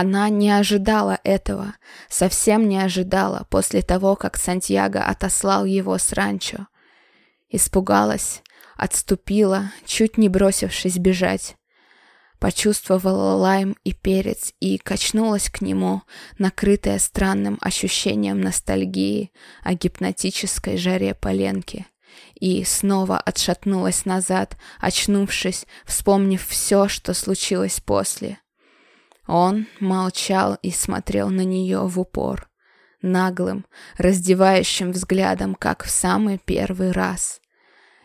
Она не ожидала этого, совсем не ожидала после того, как Сантьяго отослал его с ранчо. Испугалась, отступила, чуть не бросившись бежать. Почувствовала лайм и перец и качнулась к нему, накрытая странным ощущением ностальгии о гипнотической жаре поленки. И снова отшатнулась назад, очнувшись, вспомнив все, что случилось после. Он молчал и смотрел на нее в упор, наглым, раздевающим взглядом, как в самый первый раз.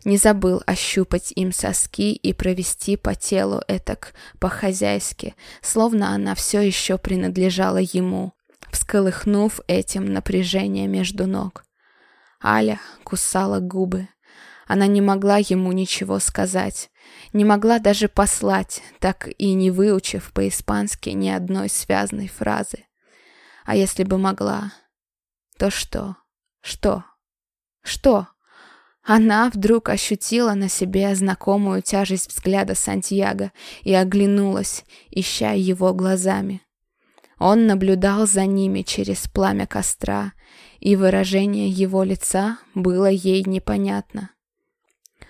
Не забыл ощупать им соски и провести по телу этак по-хозяйски, словно она все еще принадлежала ему, всколыхнув этим напряжение между ног. Аля кусала губы. Она не могла ему ничего сказать, не могла даже послать, так и не выучив по-испански ни одной связной фразы. А если бы могла, то что? Что? Что? Она вдруг ощутила на себе знакомую тяжесть взгляда Сантьяго и оглянулась, ища его глазами. Он наблюдал за ними через пламя костра, и выражение его лица было ей непонятно.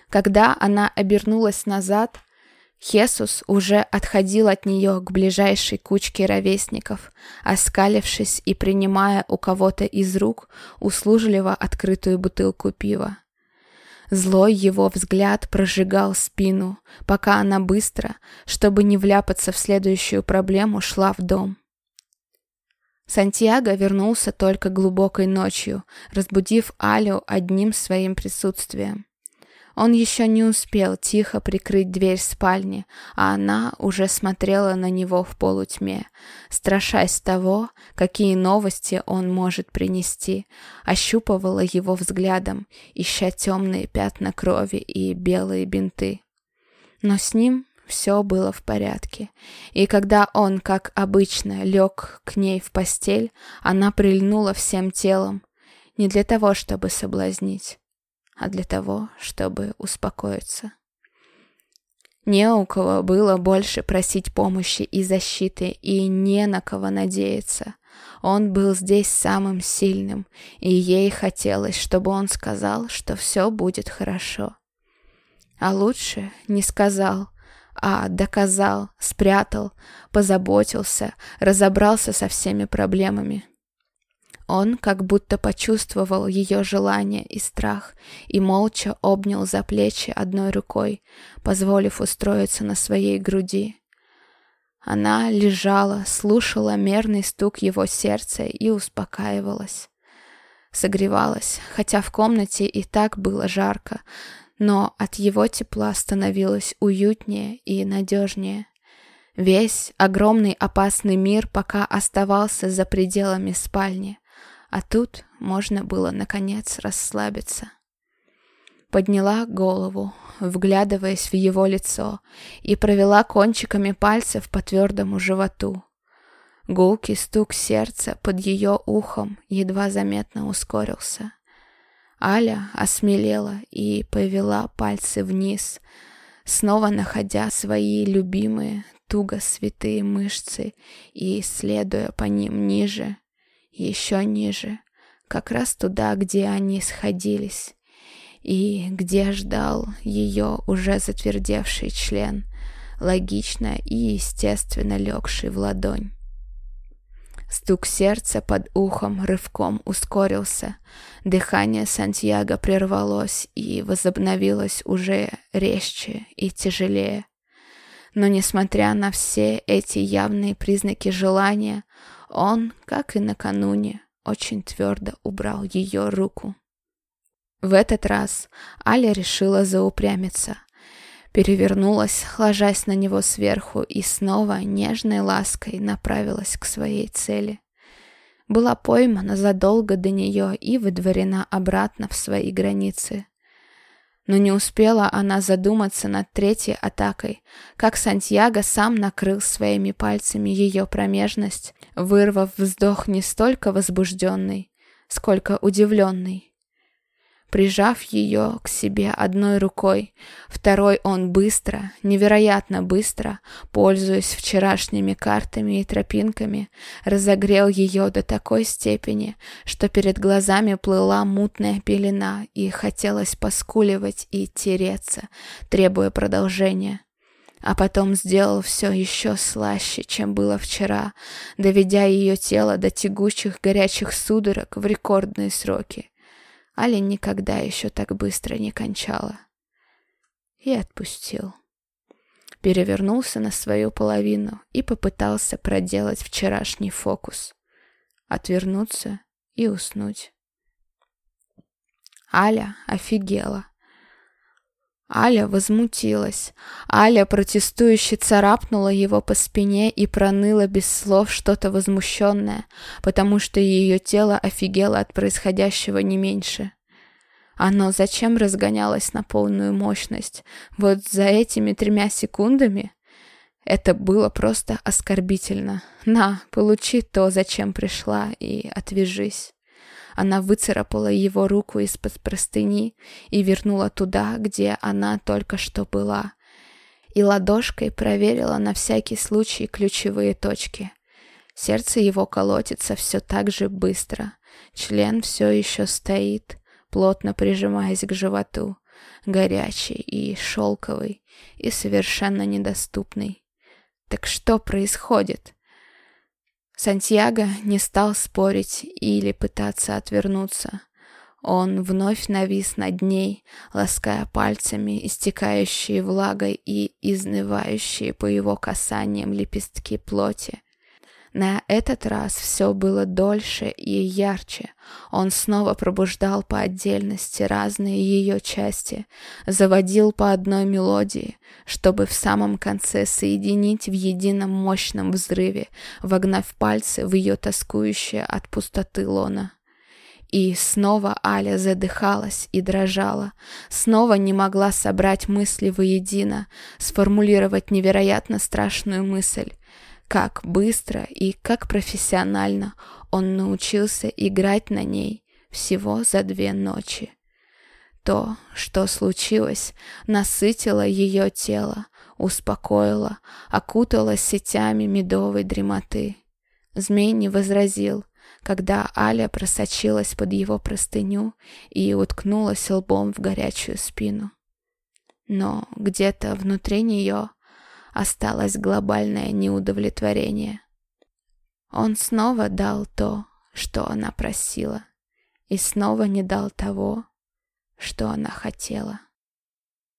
Когда она обернулась назад, Хесус уже отходил от нее к ближайшей кучке ровесников, оскалившись и принимая у кого-то из рук услужливо открытую бутылку пива. Злой его взгляд прожигал спину, пока она быстро, чтобы не вляпаться в следующую проблему, шла в дом. Сантьяго вернулся только глубокой ночью, разбудив Алю одним своим присутствием. Он еще не успел тихо прикрыть дверь спальни, а она уже смотрела на него в полутьме, страшась того, какие новости он может принести, ощупывала его взглядом, ища темные пятна крови и белые бинты. Но с ним все было в порядке, и когда он, как обычно, лег к ней в постель, она прильнула всем телом, не для того, чтобы соблазнить а для того, чтобы успокоиться. Не у кого было больше просить помощи и защиты, и не на кого надеяться. Он был здесь самым сильным, и ей хотелось, чтобы он сказал, что все будет хорошо. А лучше не сказал, а доказал, спрятал, позаботился, разобрался со всеми проблемами. Он как будто почувствовал ее желание и страх и молча обнял за плечи одной рукой, позволив устроиться на своей груди. Она лежала, слушала мерный стук его сердца и успокаивалась. Согревалась, хотя в комнате и так было жарко, но от его тепла становилось уютнее и надежнее. Весь огромный опасный мир пока оставался за пределами спальни. А тут можно было, наконец, расслабиться. Подняла голову, вглядываясь в его лицо, и провела кончиками пальцев по твердому животу. Гулкий стук сердца под ее ухом едва заметно ускорился. Аля осмелела и повела пальцы вниз, снова находя свои любимые, туго святые мышцы и следуя по ним ниже, еще ниже, как раз туда, где они сходились, и где ждал ее уже затвердевший член, логично и естественно легший в ладонь. Стук сердца под ухом рывком ускорился, дыхание Сантьяго прервалось и возобновилось уже резче и тяжелее. Но несмотря на все эти явные признаки желания, он, как и накануне, очень твердо убрал ее руку. В этот раз Аля решила заупрямиться. Перевернулась, ложась на него сверху, и снова нежной лаской направилась к своей цели. Была поймана задолго до нее и выдворена обратно в свои границы. Но не успела она задуматься над третьей атакой, как Сантьяго сам накрыл своими пальцами ее промежность, вырвав вздох не столько возбужденный, сколько удивленный. Прижав ее к себе одной рукой. Второй он быстро, невероятно быстро, пользуясь вчерашними картами и тропинками, разогрел ее до такой степени, что перед глазами плыла мутная пелена и хотелось поскуливать и тереться, требуя продолжения а потом сделал все еще слаще, чем было вчера, доведя ее тело до тягучих горячих судорог в рекордные сроки. Али никогда еще так быстро не кончала. И отпустил. Перевернулся на свою половину и попытался проделать вчерашний фокус. Отвернуться и уснуть. Аля офигела. Аля возмутилась. Аля протестующе царапнула его по спине и проныла без слов что-то возмущенное, потому что ее тело офигело от происходящего не меньше. Оно зачем разгонялось на полную мощность? Вот за этими тремя секундами? Это было просто оскорбительно. На, получи то, зачем пришла, и отвяжись. Она выцарапала его руку из-под простыни и вернула туда, где она только что была. И ладошкой проверила на всякий случай ключевые точки. Сердце его колотится все так же быстро. Член все еще стоит, плотно прижимаясь к животу, горячий и шелковый, и совершенно недоступный. Так что происходит? Сантьяго не стал спорить или пытаться отвернуться. Он вновь навис над ней, лаская пальцами истекающие влагой и изнывающие по его касаниям лепестки плоти. На этот раз все было дольше и ярче. Он снова пробуждал по отдельности разные ее части, заводил по одной мелодии, чтобы в самом конце соединить в едином мощном взрыве, вогнав пальцы в ее тоскующее от пустоты лона. И снова Аля задыхалась и дрожала, снова не могла собрать мысли воедино, сформулировать невероятно страшную мысль — как быстро и как профессионально он научился играть на ней всего за две ночи. То, что случилось, насытило ее тело, успокоило, окутало сетями медовой дремоты. Змей не возразил, когда Аля просочилась под его простыню и уткнулась лбом в горячую спину. Но где-то внутри нее осталось глобальное неудовлетворение. Он снова дал то, что она просила, и снова не дал того, что она хотела.